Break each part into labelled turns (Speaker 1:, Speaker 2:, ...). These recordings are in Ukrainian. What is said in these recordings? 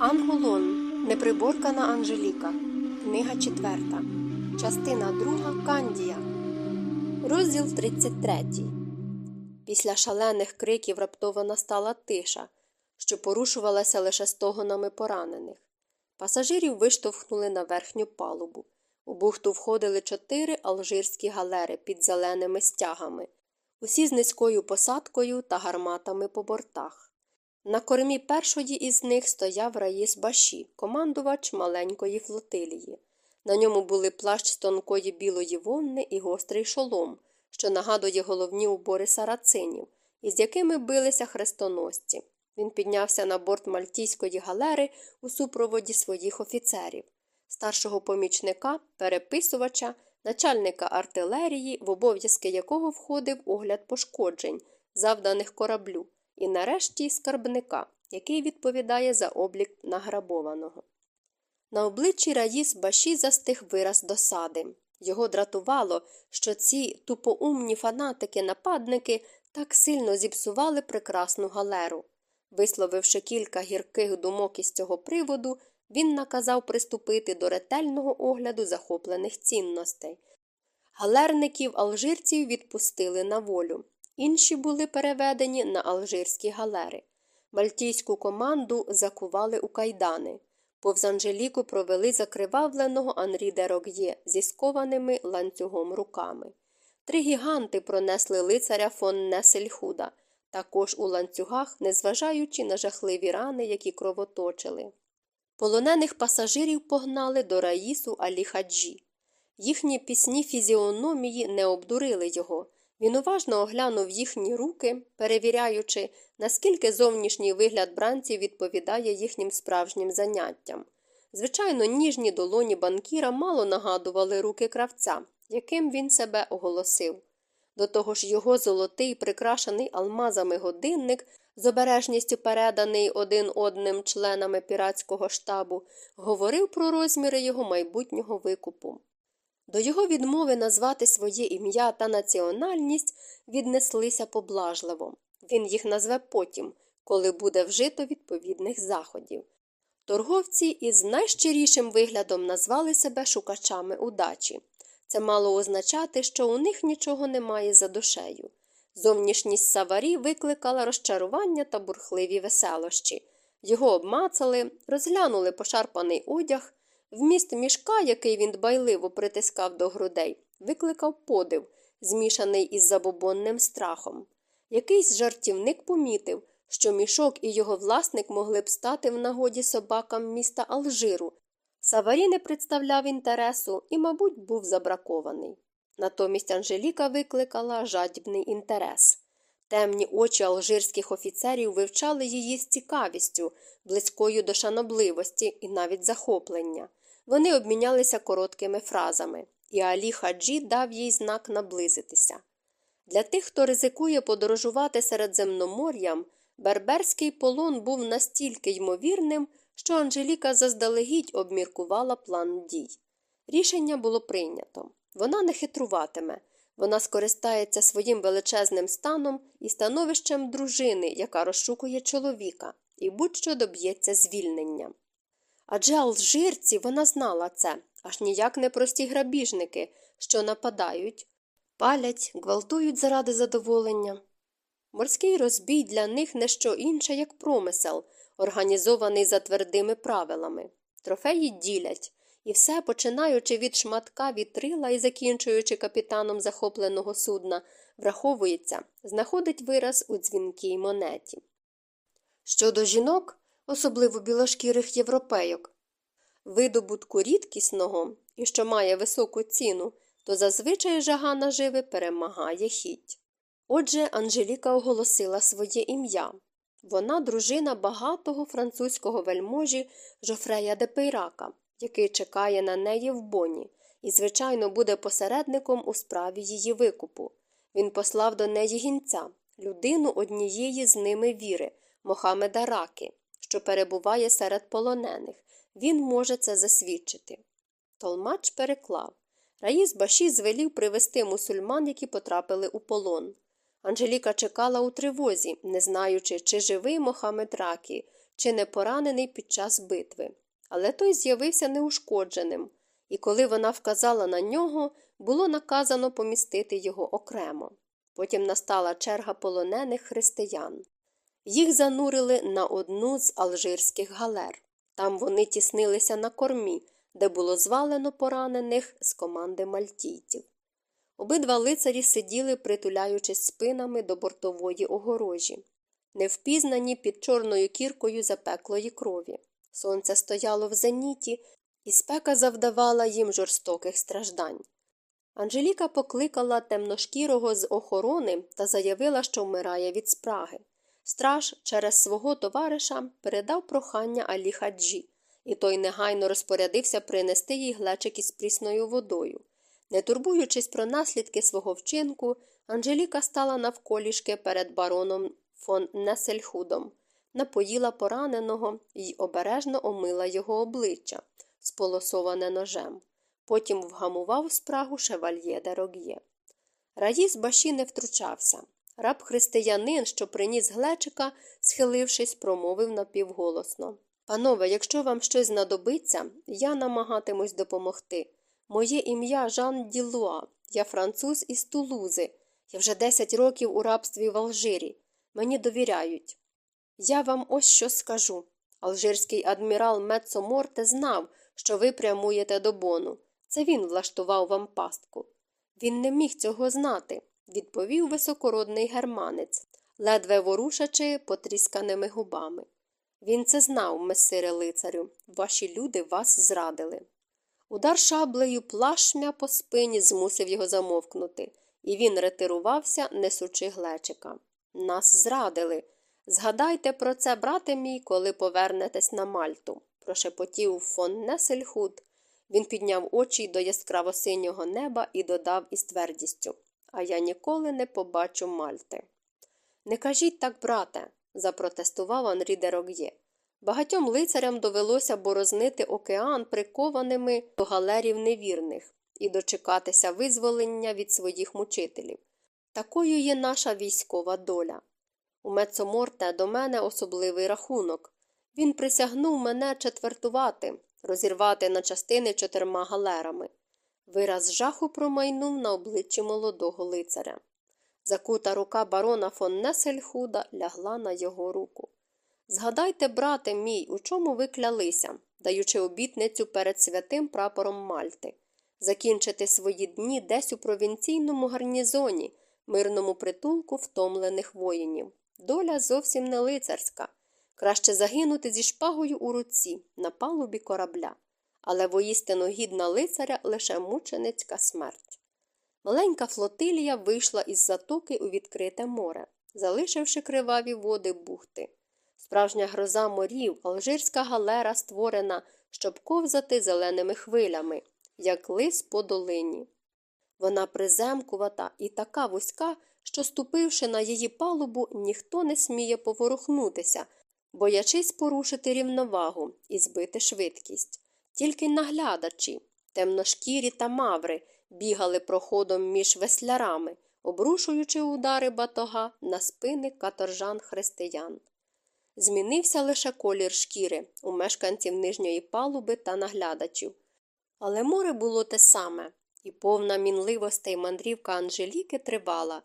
Speaker 1: Ангулон. Неприборкана Анжеліка. Книга 4. Частина 2. Кандія. Розділ 33. Після шалених криків раптово настала тиша, що порушувалася лише стогонами поранених. Пасажирів виштовхнули на верхню палубу. У бухту входили чотири алжирські галери під зеленими стягами, усі з низькою посадкою та гарматами по бортах. На кормі першої із них стояв Раїс Баші, командувач маленької флотилії. На ньому були плащ тонкої білої вовни і гострий шолом, що нагадує головні убори сарацинів, із якими билися хрестоносці. Він піднявся на борт мальтійської галери у супроводі своїх офіцерів, старшого помічника, переписувача, начальника артилерії, в обов'язки якого входив огляд пошкоджень, завданих кораблю і нарешті скарбника, який відповідає за облік награбованого. На обличчі Раїс Баші застиг вираз досади. Його дратувало, що ці тупоумні фанатики-нападники так сильно зіпсували прекрасну галеру. Висловивши кілька гірких думок із цього приводу, він наказав приступити до ретельного огляду захоплених цінностей. Галерників алжирців відпустили на волю. Інші були переведені на алжирські галери. Мальтійську команду закували у кайдани. Повз Анжеліку провели закривавленого Анрі де Рог'є зі скованими ланцюгом руками. Три гіганти пронесли лицаря фон Несельхуда, також у ланцюгах, незважаючи на жахливі рани, які кровоточили. Полонених пасажирів погнали до раїсу Алі Хаджі. Їхні пісні фізіономії не обдурили його. Він уважно оглянув їхні руки, перевіряючи, наскільки зовнішній вигляд бранців відповідає їхнім справжнім заняттям. Звичайно, ніжні долоні банкіра мало нагадували руки кравця, яким він себе оголосив. До того ж, його золотий, прикрашений алмазами годинник, з обережністю переданий один одним членами піратського штабу, говорив про розміри його майбутнього викупу. До його відмови назвати своє ім'я та національність віднеслися поблажливо. Він їх назве потім, коли буде вжито відповідних заходів. Торговці із найщирішим виглядом назвали себе шукачами удачі. Це мало означати, що у них нічого немає за душею. Зовнішність саварі викликала розчарування та бурхливі веселощі. Його обмацали, розглянули пошарпаний одяг. Вміст мішка, який він дбайливо притискав до грудей, викликав подив, змішаний із забобонним страхом. Якийсь жартівник помітив, що мішок і його власник могли б стати в нагоді собакам міста Алжиру. Саварі не представляв інтересу і, мабуть, був забракований. Натомість Анжеліка викликала жадібний інтерес. Темні очі алжирських офіцерів вивчали її з цікавістю, близькою до шанобливості і навіть захоплення. Вони обмінялися короткими фразами, і Алі Хаджі дав їй знак наблизитися. Для тих, хто ризикує подорожувати Середземномор'ям, берберський полон був настільки ймовірним, що Анжеліка заздалегідь обміркувала план дій. Рішення було прийнято. Вона не хитруватиме, вона скористається своїм величезним станом і становищем дружини, яка розшукує чоловіка, і будь-що доб'ється звільнення. Адже алжирці вона знала це, аж ніяк не прості грабіжники, що нападають, палять, гвалтують заради задоволення. Морський розбій для них не що інше, як промисел, організований за твердими правилами. Трофеї ділять, і все, починаючи від шматка вітрила і закінчуючи капітаном захопленого судна, враховується, знаходить вираз у дзвінкій монеті. Щодо жінок, особливо білошкірих європейок, видобутку рідкісного і що має високу ціну, то зазвичай жага наживи перемагає хіть. Отже, Анжеліка оголосила своє ім'я. Вона дружина багатого французького вельможі Жофрея де Пейрака, який чекає на неї в боні, і, звичайно, буде посередником у справі її викупу. Він послав до неї гінця, людину однієї з ними віри, Мохамеда Раки, що перебуває серед полонених. Він може це засвідчити. Толмач переклав. Раїс Баші звелів привести мусульман, які потрапили у полон. Анжеліка чекала у тривозі, не знаючи, чи живий Мохамед Ракі, чи не поранений під час битви. Але той з'явився неушкодженим, і коли вона вказала на нього, було наказано помістити його окремо. Потім настала черга полонених християн. Їх занурили на одну з алжирських галер. Там вони тіснилися на кормі, де було звалено поранених з команди мальтійців. Обидва лицарі сиділи, притуляючись спинами до бортової огорожі, невпізнані під чорною кіркою запеклої крові. Сонце стояло в зеніті, і спека завдавала їм жорстоких страждань. Анжеліка покликала темношкірого з охорони та заявила, що вмирає від спраги. Страж через свого товариша передав прохання Алі Хаджі, і той негайно розпорядився принести їй глечик із прісною водою. Не турбуючись про наслідки свого вчинку, Анжеліка стала навколішки перед бароном фон Несельхудом, напоїла пораненого і обережно омила його обличчя, сполосоване ножем. Потім вгамував спрагу шевальє де Рог'є. Раїс баші не втручався. Раб християнин, що приніс глечика, схилившись, промовив напівголосно Панове, якщо вам щось знадобиться, я намагатимусь допомогти. Моє ім'я Жан Ділуа, я француз із Тулузи. Я вже десять років у рабстві в Алжирі. Мені довіряють. Я вам ось що скажу. Алжирський адмірал Мецо Морте знав, що ви прямуєте до бону. Це він влаштував вам пастку. Він не міг цього знати, відповів високородний германець, ледве ворушачи потрісканими губами. Він це знав, месире лицарю, ваші люди вас зрадили. Удар шаблею плашмя по спині змусив його замовкнути, і він ретирувався, несучи глечика. Нас зрадили. Згадайте про це, брате мій, коли повернетесь на Мальту, прошепотів фон Несельхуд. Він підняв очі до яскраво синього неба і додав із твердістю А я ніколи не побачу Мальти. Не кажіть так, брате, запротестував Анрі Дерог'є. Багатьом лицарям довелося борознити океан прикованими до галерів невірних і дочекатися визволення від своїх мучителів. Такою є наша військова доля. У Мецоморте до мене особливий рахунок. Він присягнув мене четвертувати, розірвати на частини чотирма галерами. Вираз жаху промайнув на обличчі молодого лицаря. Закута рука барона фон Несельхуда лягла на його руку. Згадайте, брате мій, у чому ви клялися, даючи обітницю перед святим прапором Мальти, закінчити свої дні десь у провінційному гарнізоні, мирному притулку втомлених воїнів. Доля зовсім не лицарська. Краще загинути зі шпагою у руці на палубі корабля, але воїстину гідна лицаря лише мученицька смерть. Маленька флотилія вийшла із затоки у відкрите море, залишивши криваві води бухти. Справжня гроза морів, алжирська галера створена, щоб ковзати зеленими хвилями, як лис по долині. Вона приземкувата і така вузька, що, ступивши на її палубу, ніхто не сміє поворухнутися, боячись порушити рівновагу і збити швидкість. Тільки наглядачі, темношкірі та маври бігали проходом між веслярами, обрушуючи удари батога на спини каторжан християн. Змінився лише колір шкіри у мешканців нижньої палуби та наглядачів. Але море було те саме, і повна мінливостей мандрівка Анжеліки тривала.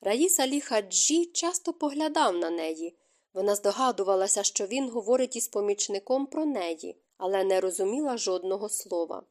Speaker 1: Раїса Ліхаджі часто поглядав на неї. Вона здогадувалася, що він говорить із помічником про неї, але не розуміла жодного слова.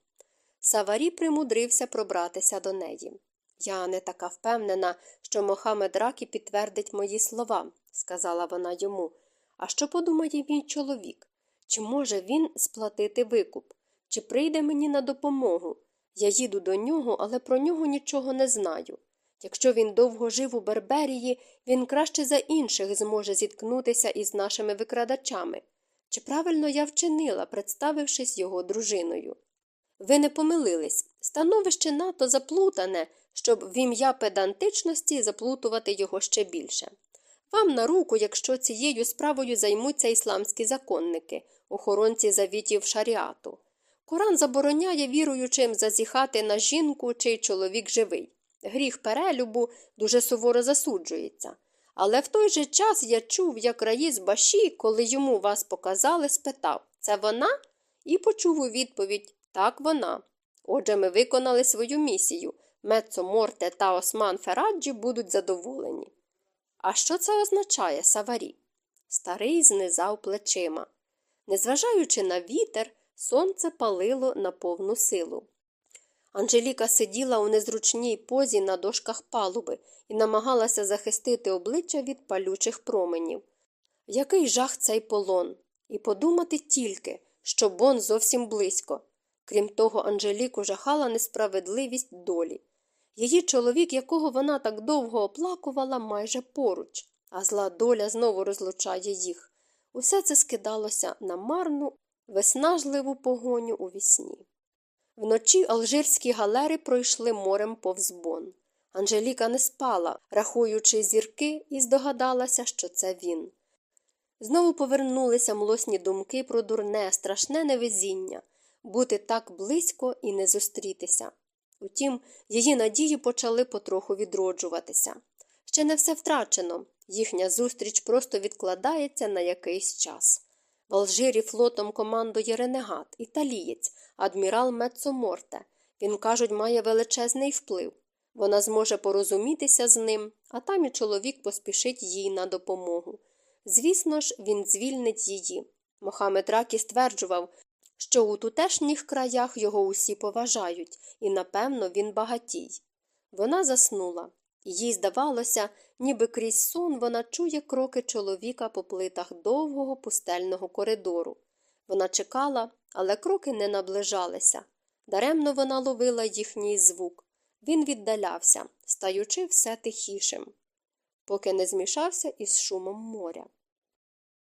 Speaker 1: Саварі примудрився пробратися до неї. Я не така впевнена, що Мохамед Ракі підтвердить мої слова, сказала вона йому. А що подумає мій чоловік? Чи може він сплатити викуп? Чи прийде мені на допомогу? Я їду до нього, але про нього нічого не знаю. Якщо він довго жив у Берберії, він краще за інших зможе зіткнутися із нашими викрадачами. Чи правильно я вчинила, представившись його дружиною? Ви не помилились становище НАТО заплутане, щоб в ім'я педантичності заплутувати його ще більше. Вам на руку, якщо цією справою займуться ісламські законники, охоронці завітів шаріату. Коран забороняє віруючим зазіхати на жінку, чий чоловік живий. Гріх перелюбу дуже суворо засуджується. Але в той же час я чув, як Раїс Баші, коли йому вас показали, спитав Це вона? І почув у відповідь Так, вона. Отже, ми виконали свою місію. Мецо Морте та Осман Фераджі будуть задоволені. А що це означає, Саварі? Старий знизав плечима. Незважаючи на вітер, сонце палило на повну силу. Анжеліка сиділа у незручній позі на дошках палуби і намагалася захистити обличчя від палючих променів. Який жах цей полон! І подумати тільки, що Бон зовсім близько. Крім того, Анжеліку жахала несправедливість долі. Її чоловік, якого вона так довго оплакувала, майже поруч, а зла доля знову розлучає їх. Усе це скидалося на марну, виснажливу погоню у вісні. Вночі алжирські галери пройшли морем повз Бон. Анжеліка не спала, рахуючи зірки, і здогадалася, що це він. Знову повернулися млосні думки про дурне, страшне невезіння бути так близько і не зустрітися. Утім, її надії почали потроху відроджуватися. Ще не все втрачено, їхня зустріч просто відкладається на якийсь час. В Алжирі флотом командує ренегат, італієць, адмірал Мецоморте. Він, кажуть, має величезний вплив. Вона зможе порозумітися з ним, а там і чоловік поспішить їй на допомогу. Звісно ж, він звільнить її. Мохамед Ракі стверджував, що у тутешніх краях його усі поважають, і, напевно, він багатій. Вона заснула. Їй здавалося, ніби крізь сон вона чує кроки чоловіка по плитах довгого пустельного коридору. Вона чекала, але кроки не наближалися. Даремно вона ловила їхній звук. Він віддалявся, стаючи все тихішим, поки не змішався із шумом моря.